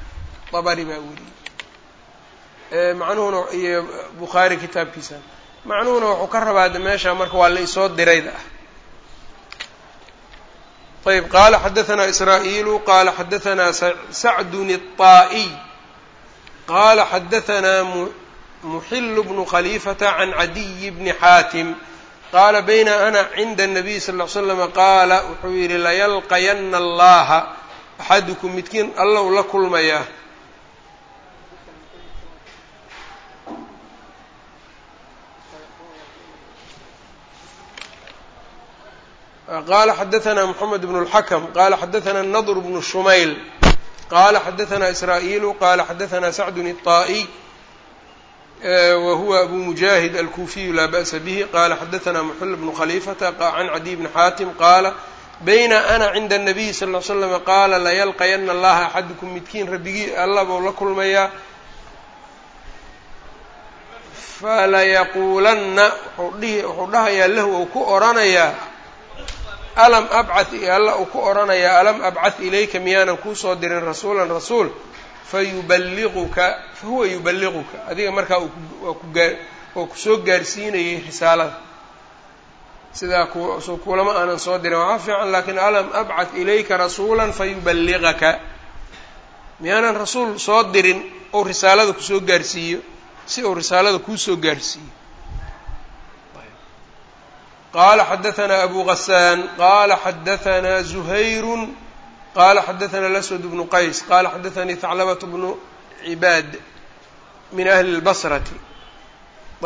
dabari baa weriyey macnuhuna iyo bukhaari kitaabkiisa macnuhuna wuxuu ka rabaa meesha marka waa la isoo dirayda ah ayb qaala xadaثna israa'iilu qala xadaثna sacdun الطaa'iy qala xadaثna muxil bnu khaliifata can cadiy bni xaatim qaala bayna ana cinda الnabiy sal ll ly slama qaala wuxuu yidhi layalqayana allaha axadukum midkiin allow la kulmayaa qala xadaثna mxamed bn اlxakm qala xadaثna nadr bnu shumayl qala xadaثna israa'iilu qala xadaثna sacdun الطaa'iy whuwa abu mujahid alkufiyu laa ba'sa bihi qala xadaثna mxul bnu khaliifata can cadiy bni xaatim qaala bayna ana cinda الnabiy sal ll slm qaala layalqayana allaha axadukum midkiin rabbigii alla buu la kulmayaa falayaquulanna wuxuu dhahayaa lahu ou ku oranayaa alam abcath alla uu ku oranayaa alam abcath ilayka miyaanan kuusoo dirin rasuulan rasuul fayubaliquka fahuwa yuballiquka adiga markaa waa ku soo gaarsiinayay risaalada. Sidaa ku kulama aanan soo dirin. Waxaa fiican laakiin alam abcath ilayka rasuula fayuballiqaka miyaanan rasuul soo dirin ou risaalada ku soo gaarsiiyo si uu risaalada kuusoo gaarsiiyo qala xadaثna abu غasaan qala xadaثna زuhayru qala xadaثna الأswad bnu qays qala xadaثanii thaclabaة bnu cibaad min ahli اlbasrati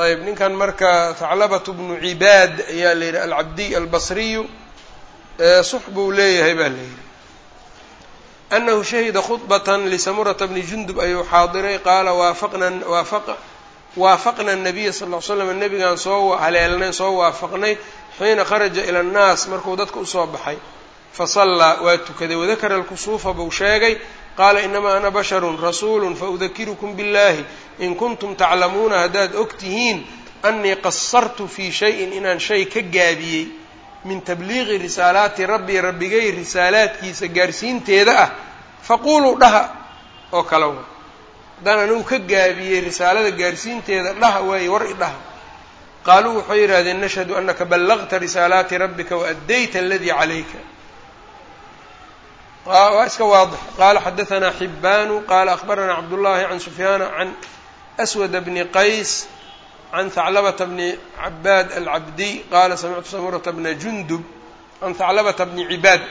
ayb ninkan marka thaclabaة bnu cibaad ayaa la yidhi alcabdiy albasriyu sux buu leeyahay baa la yidhi anahu shahida khطbaة lisamurata bni jundub ayuu xaadiray qaala waafaqna waafaqa waafaqna anabiya sal ll slam nebigaan soo haleelnay soo waafaqnay xiina kharaja ila annaas markuu dadka u soo baxay. Fasallaa waa tukaday. Wadakara alkusuufa buu sheegay qaala inamaa ana basharun rasuulun faudakirukum biاllahi in kuntum taclamuuna haddaad og tihiin annii qasartu fii shayin inaan shay ka gaabiyey. Min tabliiqi risaalaati rabbii rabbigay risaalaadkiisa gaarsiinteeda ah. Faquuluu dhaha. Oo kala haddaan anigu ka gaabiyey risaalada gaarsiinteeda dhaha waaye war i dhaha. Qaaluu waxay yidhahdeen nashhadu anaka ballagta risaalaati rabbika waadayta aladii calayka. Waa iska waadix. Qaala xadaanaa xibaanu qaala akhbaranaa cabdullaahi can sufyaana can aswad bni qays can haclabata bni cabaad alcabdiy qaala samictu samurata bna jundub can haclabata bni cibaad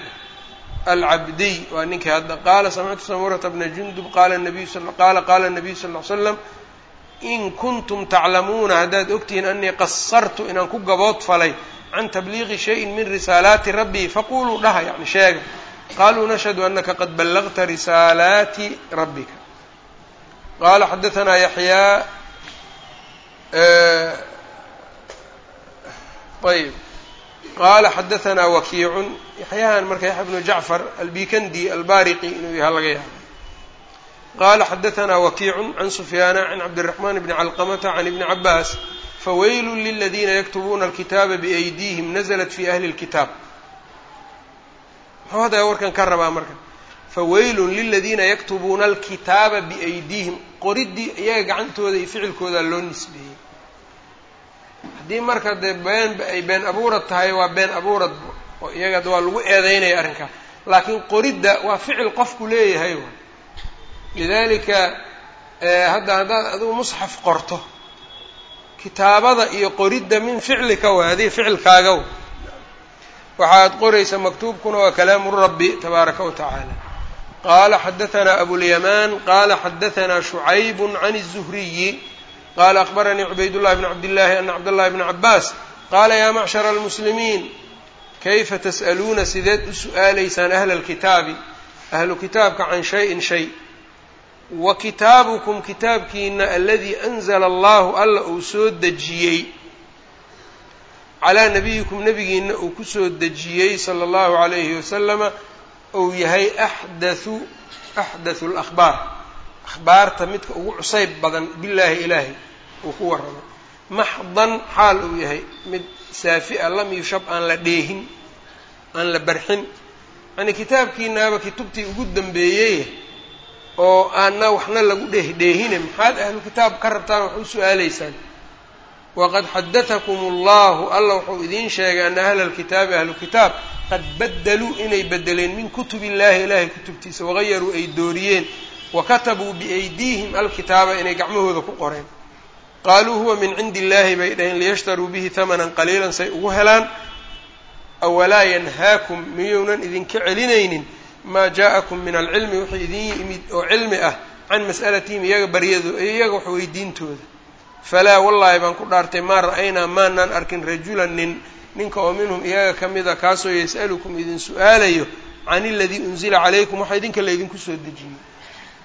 alcabdiy waa ninkii hadda. Qaala samictu samurata bna jundub. Qaala nabiyu qaala qaala nabiyu sal l slam in kuntum taclamuuna haddaad ogtihiin anii qasartu inaan ku gabood falay can tabliiqi shayin min risaalaati rabbii faquluu dhaha yani sheega. Qaluu nashhadu anaka qad ballagta risaalaati rabbika. Qala xadaanaa yaxyaa ayb qala xadaanaa wakiicun yaxyahan marka yaxya bnu jacfar albikandi albariqi inuu yaha laga yaabo qala xadaanaa wakiicun can sufyaana can cabdiraxman bni calqamata can ibni cabaas fawaylu liladiina yaktubuuna alkitaaba biaydiihim naزlat fi ahli اlkitaab muxuu hadda warkan ka rabaa marka fawaylun liladiina yaktubuuna alkitaaba biaydiihim qoriddii iyaga gacantooda iyo ficilkooda loo nisbeeyey haddii marka dee been ay been abuurad tahay waa been abuurad oo iyaga waa lagu eedeynaya arrinkaa laakiin qoridda waa ficil qofku leeyahay lidalika hadda haddaad adigu musxaf qorto kitaabada iyo qoridda min ficlika waa ficilkaaga wa waxaad qoraysa maktuubkuna waa kalaamu rabbi tabaaraka wa tacaala. Qaala xadaanaa abulyamaan qaala xadaanaa shucayb can الzuhriyi qaala akbaranii cubaydullahi bn cabdillaahi ana cabdاllahi bna cabaas qaala yaa macshara almuslimiin kayfa tas'aluuna sideed u su'aalaysaan ahla alkitaabi ahlu kitaabka can shayin shay wa kitaabukum kitaabkiina aladii anzala allahu alla uu soo dejiyey calaa nabiyikum nabigiina uu ku soo dejiyey sala allahu calayhi wasalama uu yahay axdathu axdathu alakhbaar akhbaarta midka ugu cusayb badan billaahi ilaahay uu ku warramo. Maxdan xaal uu yahay mid saafi-a lam yushab aan la dheehin aan la barxin. Yani kitaabkiinaaba kutubtii ugu dambeeyey oo aanna waxna lagu dheehdheehine maxaad ahlu kitaab ka rabtaan wax u su'aalaysaan? Waqad xadatakum allahu alla wuxuu idiin sheegay ana ahla alkitaabi ahlu kitaab qad badaluu inay bedeleen min kutub illahi ilaahay kutubtiisa wagayaruu ay dooriyeen wa katabuu biaydiihim alkitaaba inay gacmahooda ku qoreen. Qaaluu huwa min cindi illahi bay dhaheen liyashtaruu bihi hamanan qaliilan say ugu helaan awalaa yanhaakum miyuunan idinka celinaynin maa jaa-akum min alcilmi wuxuu idin yimid oo cilmi ah can mas'alatihim iyaga baryado iyaga wax weydiintooda. Falaa wallaahi baan ku dhaartay maa ra'aynaa maanaan arkin rajulan nin ninka oo minhum iyaga ka mida kaasoo yas'alukum idin su'aalayo can iladii unzila calaykum waxa idinka laydinku soo dejiyey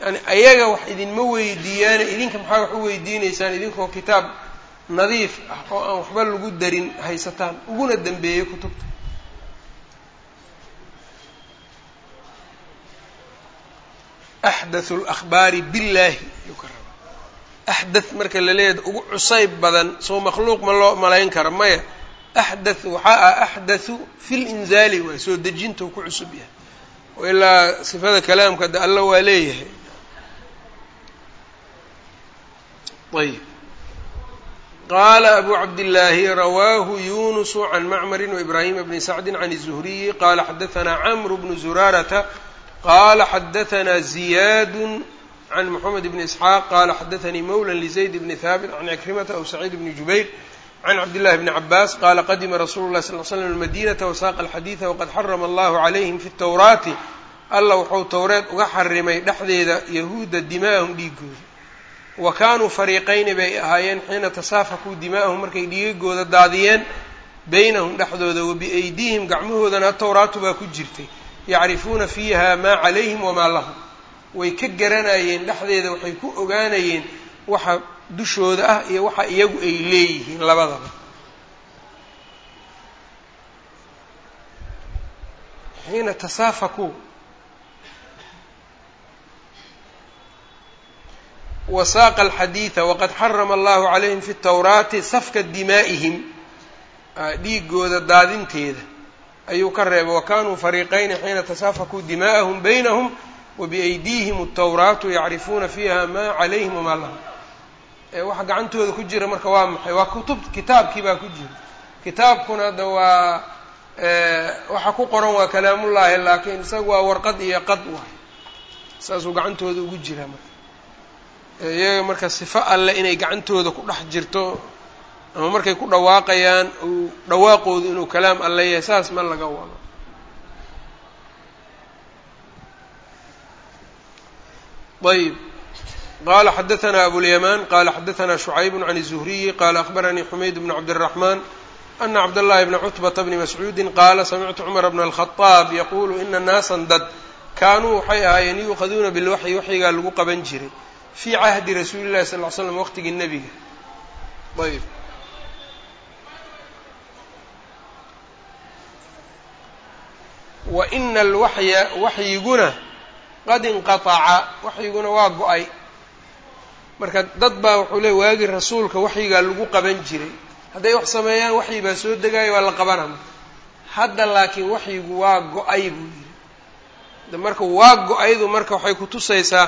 yani ayaga wax idinma weydiiyaane idinka maxaa wax u weydiinaysaan idinkoo kitaab nadiif ah oo aan waxba lagu darin haysataan uguna dambeeyey kutubta. Axdathu lakhbaari billaahi ayuu marka la leeyahay ugu cusayb badan soo makhluuq ma loo malayn kara maya. Axdath waxaa ah axdathu fi linzaali waay soo dejinta uu ku cusub yahay. Ilaa sifada kalaamka de alla waa leeyahay ayb qaala abu cabdillaahi rawaahu yunusu can macmarin waibraahima bni sacdi can الzuhriyi qala xadaanaa camru bnu zuraarata qala xadaanaa ziyaadu can moxamed bni isxaaq qala xadaanii mawla lizayd bni haabit can cikrimata aw saciid bni jubayr can cabdillahi bni cabaas qala qadima rasulu lahi sal l slam almadinata wasaaqa alxadiida waqad xarama allahu calayhim fi tawraati alla wuxuu towreed uga xarimay dhexdeeda yahuudda dimaa'ahum dhiigooda wa kaanuu fariiqayni bay ahaayeen xiina tasaafakuu dimaa'ahum markay dhiigagooda daadiyeen beynahum dhexdooda wa biaydiihim gacmahoodana atowraatu baa ku jirtay. Yacrifuuna fiiha maa calayhim wamaa lahum. Way ka garanayeen dhexdeeda waxay ku ogaanayeen waxa dushooda ah iyo waxa iyagu ay leeyihiin labadaba. Xiina tasaafakuu wasaaqa alxadiida waqad xarama allahu calayhim fi tawraati safka dimaa'ihim dhiigooda daadinteeda ayuu ka reebay wa kanuu fariiqayni xiina tasaafakuu dimaa'ahum baynahum wa biaydiihim altawraatu yacrifuuna fiiha maa calayhim wamaa lahum waxa gacantooda ku jira marka waa maxay waa kutub kitaabkii baa ku jira kitaabkuna hadda waa waxa ku qoran waa kalaamullaahi laakiin isaga waa warqad iyo qad waay saasuu gacantooda ugu jiraa marka iyaga marka sifo alle inay gacantooda ku dhex jirto ama markay ku dhawaaqayaan uu dhawaaqoodu inuu kalaam alle yahay saas ma laga wado ayb qala xadaثna abulyamaan qala xadaثna شhucayb can الزhriyi qala akhbaranii xumayd bn cabdالرaحman ana cabdالlahi bna cutbata bni mascuudi qaala samictu cmar bna الkhaطaab yaqulu ina naasa dad kaanuu waxay ahaayeen yuukaduuna bilwaxyi waxyigaa lagu qaban jiray fii cahdi rasuuli اllahi sal ly slam waqtigii nebiga. Ayb wa ina alwaxya waxyiguna qad inqataca waxyiguna waa go'ay. Marka dad baa wuxuu leey waagii rasuulka waxyigaa lagu qaban jiray. Hadday wax sameeyaan waxyi baa soo degaayo waa la qabanama hadda laakiin waxyigu waa go'ay buu yidhi. Marka waa go'aydu marka waxay kutusaysaa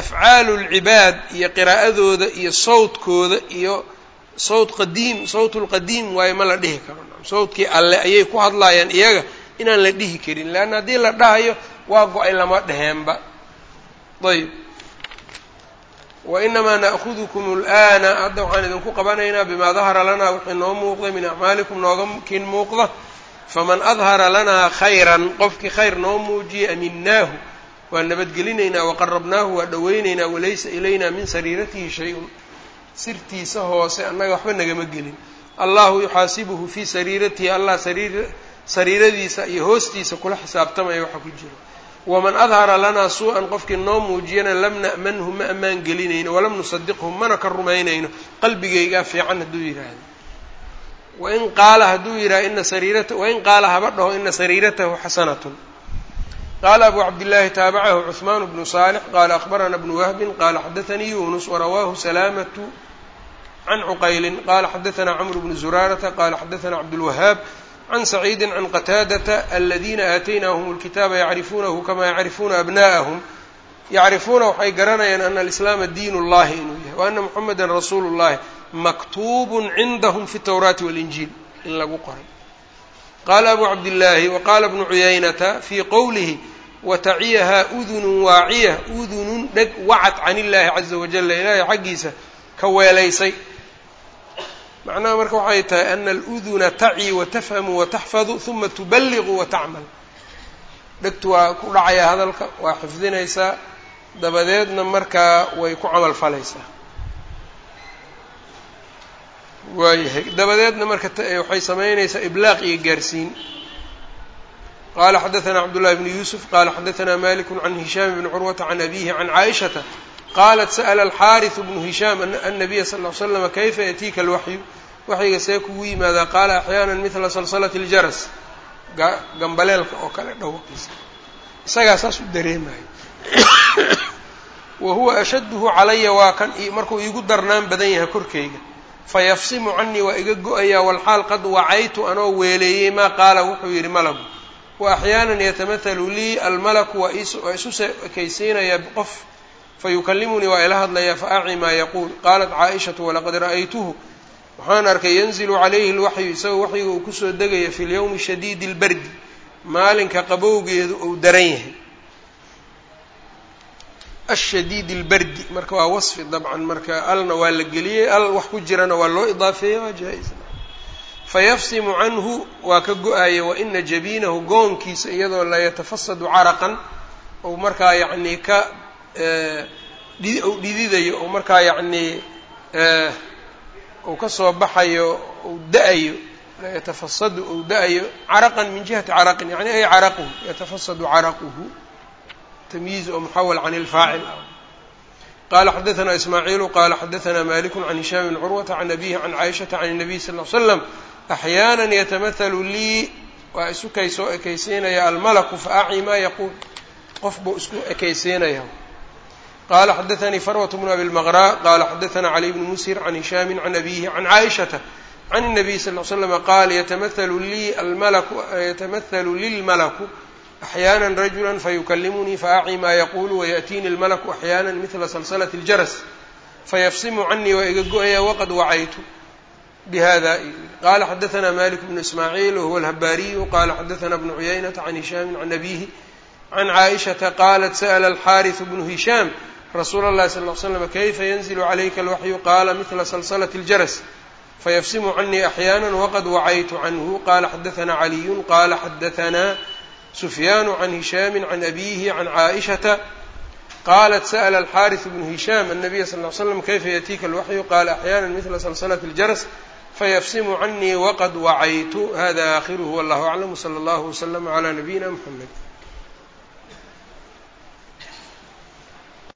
afcaalu lcibaad iyo qiraa'adooda iyo sawdkooda iyo sawt qadiim sawt lqadiim waayo ma la dhihi karo. Sawtkii alle ayay ku hadlaayaan iyaga inaan la dhihi karin leanna haddii la dhahayo waa go'ay lama dheheenba ayb wainamaa na'kudukum اlآana hadda waxaan idinku qabanaynaa bima dahara lanaa wixii noo muuqday min acmaalikum nooga kin muuqda faman adhara lanaa khayran qofkii khayr noo muujiyey aminaahu waa nabadgelinaynaa waqarabnaahu waa dhoweynaynaa walaysa ilayna min sariiratihi shay-un. Sirtiisa hoose annaga waxba nagama gelin. Allahu yuxaasibuhu fii sariiratihi allah sariiradiisa iyo hoostiisa kula xisaabtamaya waxa ku jira. Waman adhara lanaa suu-an qofkii noo muujiyana lam na'manhu ma ammaan gelinayno walam nusadiqhu mana ka rumaynayno qalbigaygaa fiican hadduu yidhaahdo wain qaala hadduu yidhaha ina sariirata wain qaala haba dhaho ina sariiratahu xasanatun qaala abu cabdillaahi taabacahu cusmaan bnu saalix qaala akhbarana bnu wahbin qaala xadaanii yunus warawaahu salaamatu can cuqaylin qaala xadaanaa camru bnu zuraarata qaala xadaanaa cabdulwahaab can saciidi can qataadata aladiina aataynaahum lkitaaba yacrifuunahu kamaa yacrifuuna abna'ahum yacrifuuna waxay garanayaan ana alislaama diin ullahi inuu yahay wa ana muxameda rasuulu llahi maktuubun cindahum fi towraati walinjiil in lagu qoray qaala abu cabdillaahi wa qaala bnu cuyaynata fii qowlihi wataciyaha udunun waaciya udunun dheg wacad can illaahi caza wajala ilaahay xaggiisa ka weelaysay macnaha marka waxay tahay ana aluduna taci watafhamu wataxfadu uma tubaliqu watacmal dhegtu waa ku dhacaya hadalka waa xifdinaysaa dabadeedna markaa way ku camal falaysaa waayahay dabadeedna marka waxay samaynaysaa iblaaq iyo gaarsiin qala xadaثna cabdullahi bnu yuusuf qala xadaثna maliku can hishaam bni curwata can abihi can caaishata qalat sa'la alxaariث bnu hishaam annabiya sal ly slama kayfa yatiika alwaxyu waxyiga see kugu yimaadaa qaala axyaana midla salsalati اljaras gambaleelka oo kale dhawaqiisa isagaa saas u dareemayo wa huwa ashadduhu calaya waa kan markuu iigu darnaan badan yahay korkayga fayafsimu canii waa iga go-ayaa walxaal qad wacaytu anoo weeleeyey maa qaala wuxuu yidhi malagu wa axyaanan yatamahalu lii almalaku waa isu ekaysiinayaa qof fayukallimunii waa ila hadlayaa faaci maa yaquul. Qaalat caaishatu walaqad ra'aytuhu. Waxaan arkay yanzilu calayhi lwaxyu isagoo waxyiga uu ku soo degaya fi lyowmi shadiidi اlbardi maalinka qabowgeedu uu daran yahay. Ashadiid اlbardi marka waa wasfi dabcan marka alna waa la geliyey al wax ku jirana waa loo idaafeeya waa jaa-is fayafsimu canhu waa ka go-aya waina jabiinahu goonkiisa iyadoo la yatafasadu caraqan ou markaa yacnii ka u dhididayo ou markaa yacnii uu kasoo baxayo ou da-ayo yatafasadu ou da-ayo caraqan min jihati caraqin yani ay caraquhu yatafasadu caraquhu tamyiiz oo muxawal can ilfaacil ah qala xadaثna ismaaciilu qala xadaثna maliku can hishaam bn curwata can abihi can caaishata can الnabiy sal ly slam axyaana yatamahalu lii waa isu kay soo ekaysiinaya almalaku faaci ma yaquul qof buu isku ekaysiinaya qala xadaثanii farwة bn abi lmaqra qala xadaثna cali bn mushir can hishaami can abihi can caaishata can الnabiy sal ly slm qaal yatamahalu lii almalaku yatamahalu lilmalaku axyaana rajula fayukalimunii faaci maa yaqulu wayaأtiini اlmalaku axyaana midla salsalati اljaras fayafsimu canii waa iga go-aya waqad wacaytu bhada qala xadaثna malik bnu ismaaciil wahuwa alhabaariyu qala xadaثna bnu cuyaynata can hishaami can abihi can caaishaةa qalat sa'la alxariث bnu hishaam rasuula اllahi sal ly slam kayfa yanzil calayka alwaxyu qaala mila salslaة اljaras fayafsimu canii axyaana waqad wacaytu canhu qala xadaثna caliyu qala xadaثna sufyaan can hishaami can abihi can caaishaةa qalat sa'la alxariث bnu hishaam الnabiya sal ly slam kayfa yatiika alwaxyu qala axyaana mila salslaة اljaras fayafsimu canii waqad wacaytu hada aakhiruhu wallahu aclam wsala allahu wslama calaa nabiyina mxamed